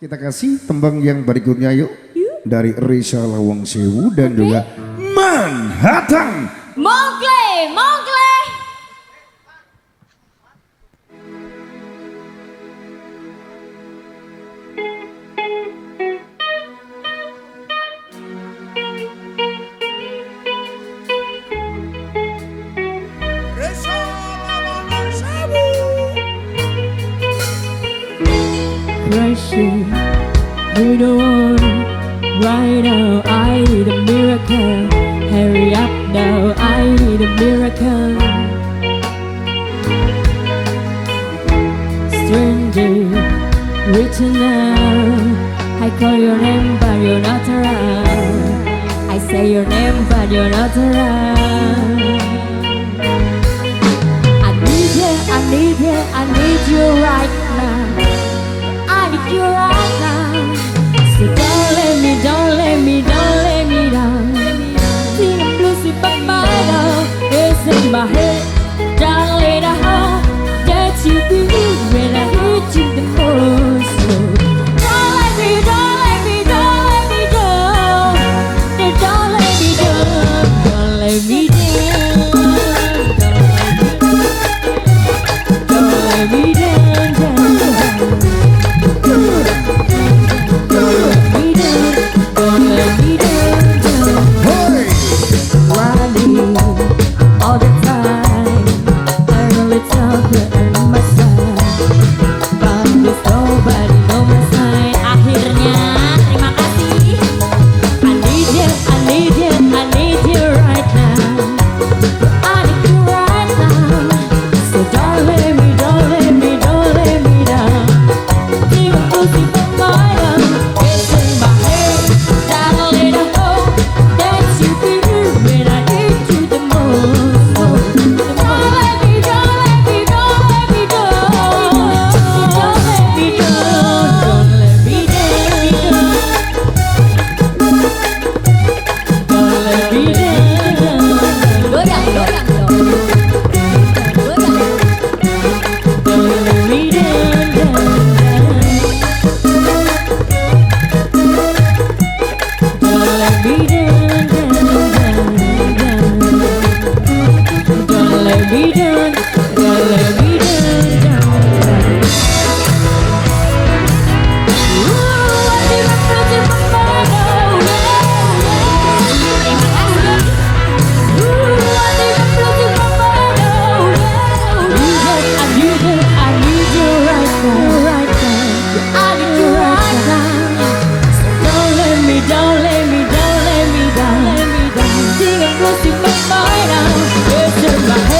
Kita kasih tembang yang berikutnya yuk. Dari Risa Lawang Sewu dan okay. juga Manhattan. Mongkley, right now I need a miracle. Hurry up now, I need a miracle. Stranger, reaching out. I call your name, but you're not around. I say your name, but you're not around. I need you, I need you, I need you right now. right now. It's in my head.